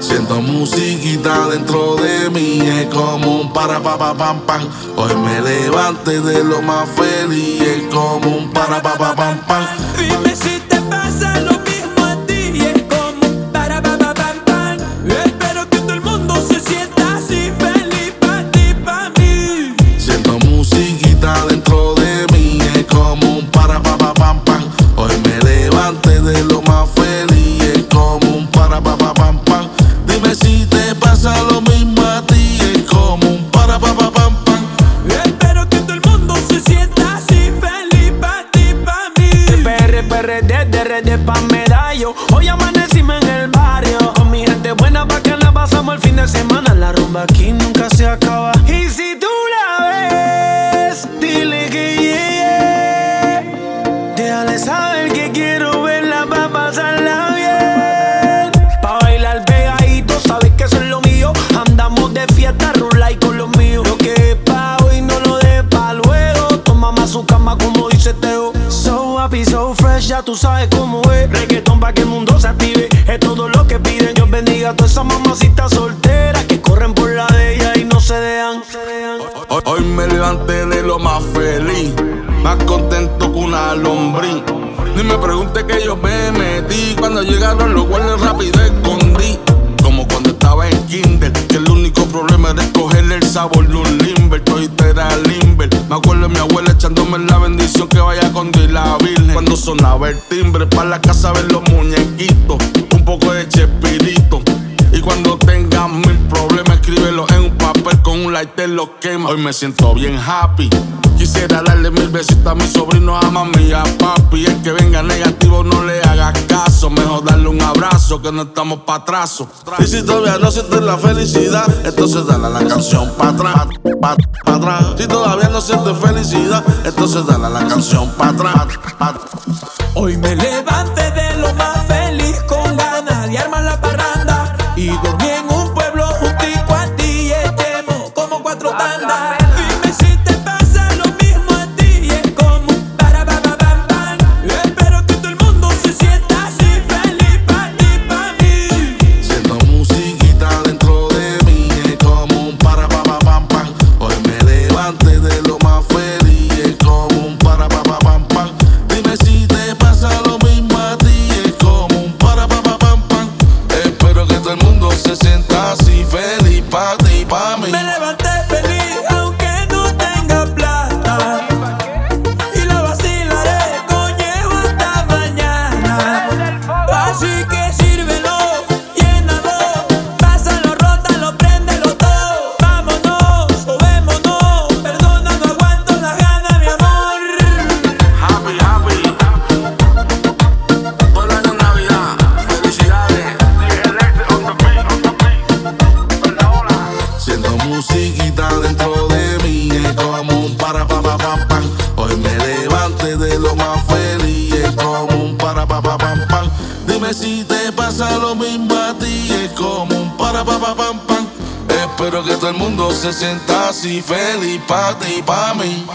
Siento musiquita dentro de mí, es como un para pa pa pam pam. Hoy me levante de lo más feliz, es como un para pa pa pam pam. PR, PRD, DRD pa' medallo. Hoy amanecimos en el barrio. Con mi gente buena pa' que la pasamos el fin de semana. La rumba aquí nunca se acaba. Y si tú la ves, dile que llegue. Déjale saber que quiero Happy, so fresh, ya tú sabes cómo es. Reggaeton pa' que el mundo se active. Es todo lo que piden. Dios bendiga a todas esas mamacitas solteras que corren por la de ella y no se dejan. Hoy, hoy me levanté de lo más feliz, más contento que una lombriz. Ni me pregunte que yo me metí cuando llegaron los guardias rápido escondí. Como cuando estaba en kinder, que el único problema era escogerle el sabor que vaya con Dios y la Virgen. Cuando sonaba el timbre, para la casa ver los muñequitos, un poco de chespirito. Y cuando tengas mil problemas, escríbelo en un papel con un lighter, lo quema. Hoy me siento bien happy. Quisiera darle mil besitos a mi sobrino, a mami a papi. El que venga negativo, que no estamos pa' atrás. Y si todavía no sientes la felicidad, entonces dale a la canción pa' atrás, pa, pa'. Si todavía no sientes felicidad, entonces dale a la canción pa' atrás, pa' Hoy me levanté de se sienta así feliz pa Dime si te pasa lo mismo a ti, es como un para pa pa pam pam. Espero que todo el mundo se sienta así feliz pa ti pa mí.